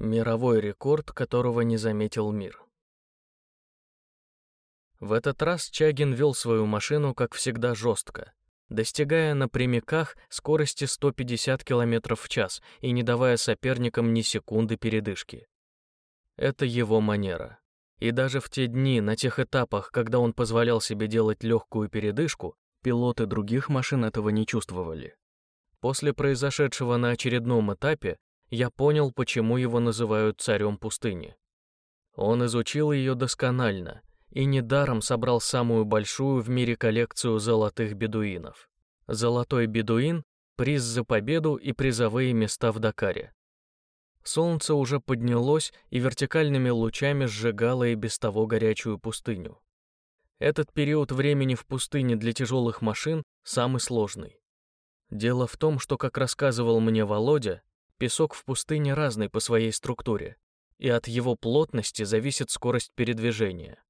Мировой рекорд, которого не заметил мир. В этот раз Чагин вел свою машину, как всегда, жестко, достигая на прямиках скорости 150 км в час и не давая соперникам ни секунды передышки. Это его манера. И даже в те дни, на тех этапах, когда он позволял себе делать легкую передышку, пилоты других машин этого не чувствовали. После произошедшего на очередном этапе я понял, почему его называют царем пустыни. Он изучил ее досконально и недаром собрал самую большую в мире коллекцию золотых бедуинов. Золотой бедуин — приз за победу и призовые места в Дакаре. Солнце уже поднялось и вертикальными лучами сжигало и без того горячую пустыню. Этот период времени в пустыне для тяжелых машин самый сложный. Дело в том, что, как рассказывал мне Володя, песок в пустыне разный по своей структуре, и от его плотности зависит скорость передвижения.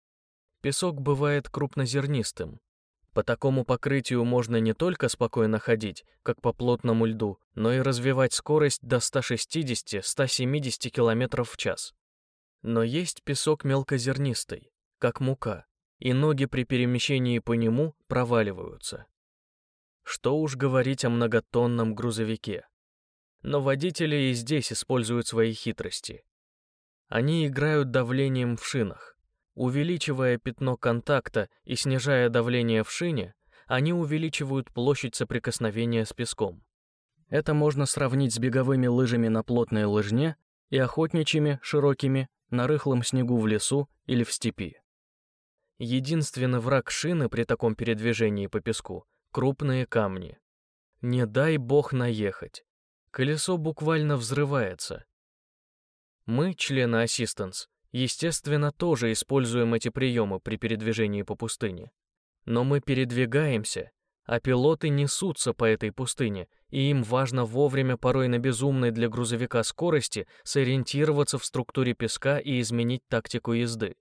Песок бывает крупнозернистым, по такому покрытию можно не только спокойно ходить, как по плотному льду, но и развивать скорость до 160-170 км в час. Но есть песок мелкозернистый, как мука, и ноги при перемещении по нему проваливаются. Что уж говорить о многотонном грузовике. Но водители и здесь используют свои хитрости. Они играют давлением в шинах. Увеличивая пятно контакта и снижая давление в шине, они увеличивают площадь соприкосновения с песком. Это можно сравнить с беговыми лыжами на плотной лыжне и охотничьими, широкими, на рыхлом снегу в лесу или в степи. Единственный враг шины при таком передвижении по песку — крупные камни. Не дай бог наехать. Колесо буквально взрывается. Мы, члены Assistance, Естественно, тоже используем эти приемы при передвижении по пустыне. Но мы передвигаемся, а пилоты несутся по этой пустыне, и им важно вовремя, порой на безумной для грузовика скорости, сориентироваться в структуре песка и изменить тактику езды.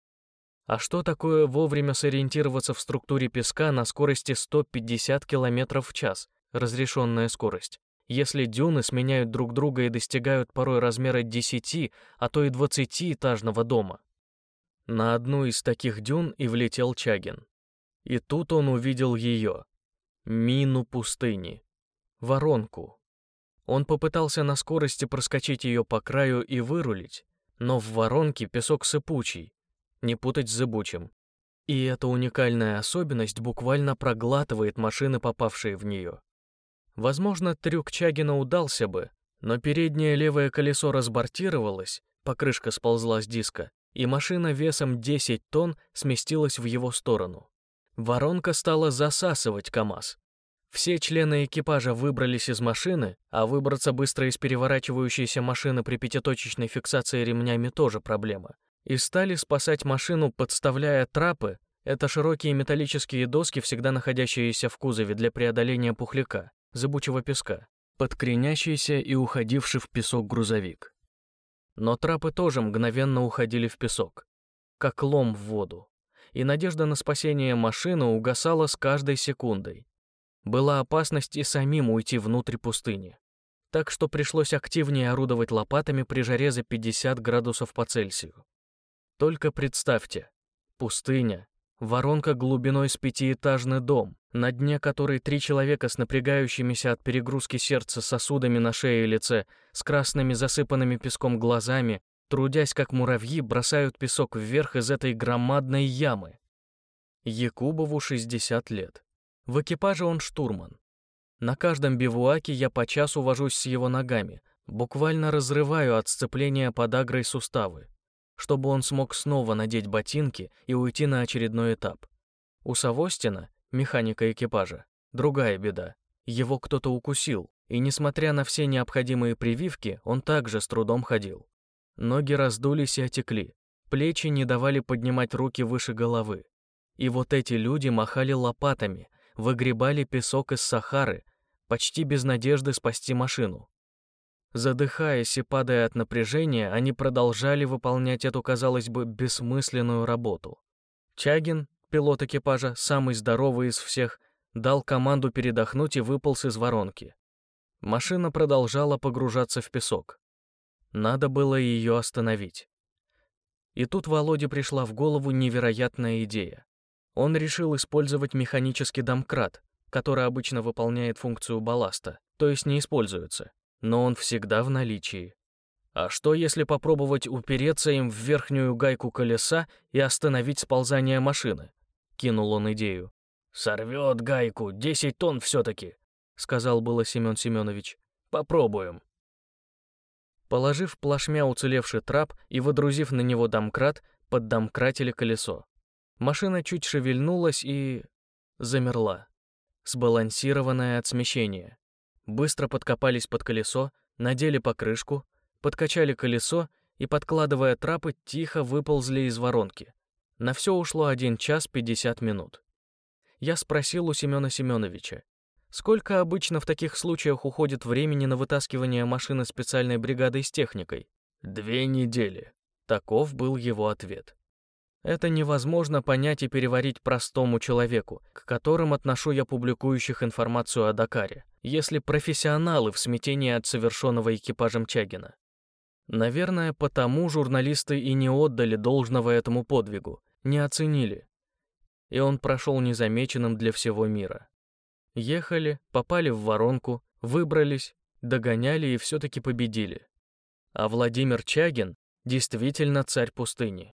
А что такое вовремя сориентироваться в структуре песка на скорости 150 км в час, разрешенная скорость? Если дюны сменяют друг друга и достигают порой размера 10, а то и 20-этажного дома. На одну из таких дюн и влетел Чагин. И тут он увидел ее. Мину пустыни. Воронку. Он попытался на скорости проскочить ее по краю и вырулить, но в воронке песок сыпучий, не путать с зыбучим. И эта уникальная особенность буквально проглатывает машины, попавшие в нее. Возможно, трюк Чагина удался бы, но переднее левое колесо разбортировалось, покрышка сползла с диска, и машина весом 10 тонн сместилась в его сторону. Воронка стала засасывать КАМАЗ. Все члены экипажа выбрались из машины, а выбраться быстро из переворачивающейся машины при пятиточечной фиксации ремнями тоже проблема. И стали спасать машину, подставляя трапы, это широкие металлические доски, всегда находящиеся в кузове для преодоления пухляка зыбучего песка, под и уходивший в песок грузовик. Но трапы тоже мгновенно уходили в песок, как лом в воду, и надежда на спасение машины угасала с каждой секундой. Была опасность и самим уйти внутрь пустыни. Так что пришлось активнее орудовать лопатами при жаре за 50 градусов по Цельсию. Только представьте, пустыня, воронка глубиной с пятиэтажный дом, на дне которой три человека с напрягающимися от перегрузки сердца сосудами на шее и лице, с красными засыпанными песком глазами, трудясь как муравьи, бросают песок вверх из этой громадной ямы. Якубову 60 лет. В экипаже он штурман. На каждом бивуаке я по часу вожусь с его ногами, буквально разрываю от сцепления подагрой суставы, чтобы он смог снова надеть ботинки и уйти на очередной этап. У Савостина механика экипажа. Другая беда. Его кто-то укусил, и несмотря на все необходимые прививки, он также с трудом ходил. Ноги раздулись и отекли, плечи не давали поднимать руки выше головы. И вот эти люди махали лопатами, выгребали песок из Сахары, почти без надежды спасти машину. Задыхаясь и падая от напряжения, они продолжали выполнять эту, казалось бы, бессмысленную работу. Чагин, пилот экипажа, самый здоровый из всех, дал команду передохнуть и выполз из воронки. Машина продолжала погружаться в песок. Надо было ее остановить. И тут Володе пришла в голову невероятная идея. Он решил использовать механический домкрат, который обычно выполняет функцию балласта, то есть не используется, но он всегда в наличии. А что если попробовать упереться им в верхнюю гайку колеса и остановить сползание машины? Кинул он идею. «Сорвет гайку, 10 тонн все-таки», — сказал было Семен Семенович. «Попробуем». Положив плашмя уцелевший трап и водрузив на него домкрат, поддомкратили колесо. Машина чуть шевельнулась и... замерла. Сбалансированное от смещения. Быстро подкопались под колесо, надели покрышку, подкачали колесо и, подкладывая трапы, тихо выползли из воронки. На все ушло 1 час 50 минут. Я спросил у Семена Семеновича, сколько обычно в таких случаях уходит времени на вытаскивание машины специальной бригадой с техникой? Две недели. Таков был его ответ. Это невозможно понять и переварить простому человеку, к которым отношу я публикующих информацию о Дакаре, если профессионалы в смятении от совершенного экипажем Чагина. Наверное, потому журналисты и не отдали должного этому подвигу, не оценили. И он прошел незамеченным для всего мира. Ехали, попали в воронку, выбрались, догоняли и все-таки победили. А Владимир Чагин действительно царь пустыни.